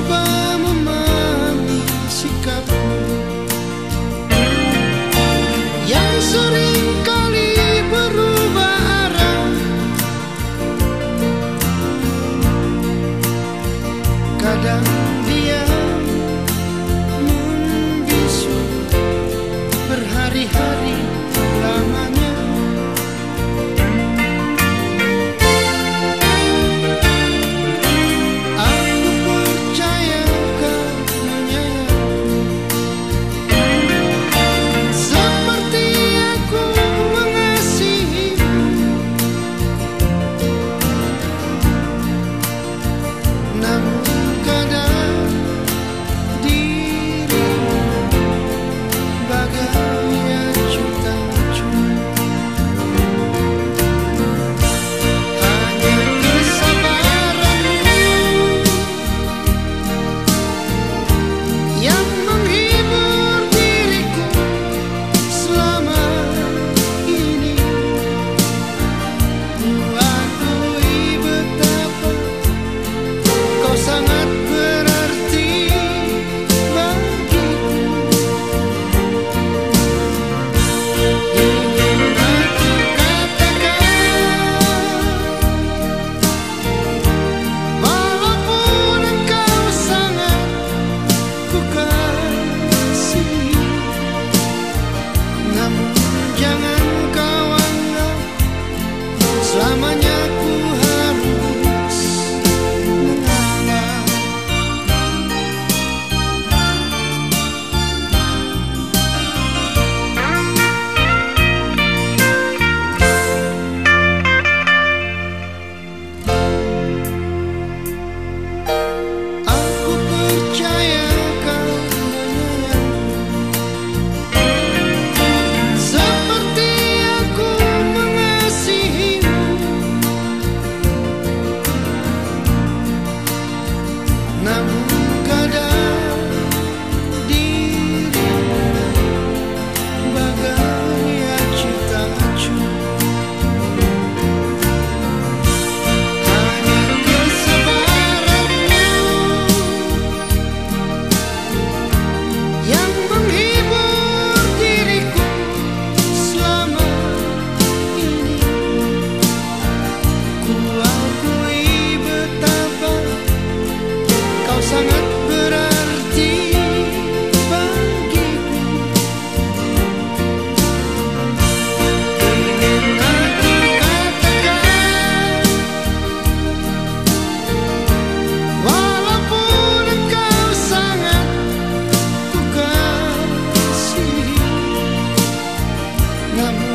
coba memahami sikapmu. Yang sering kali berubah arah. Kadang 那么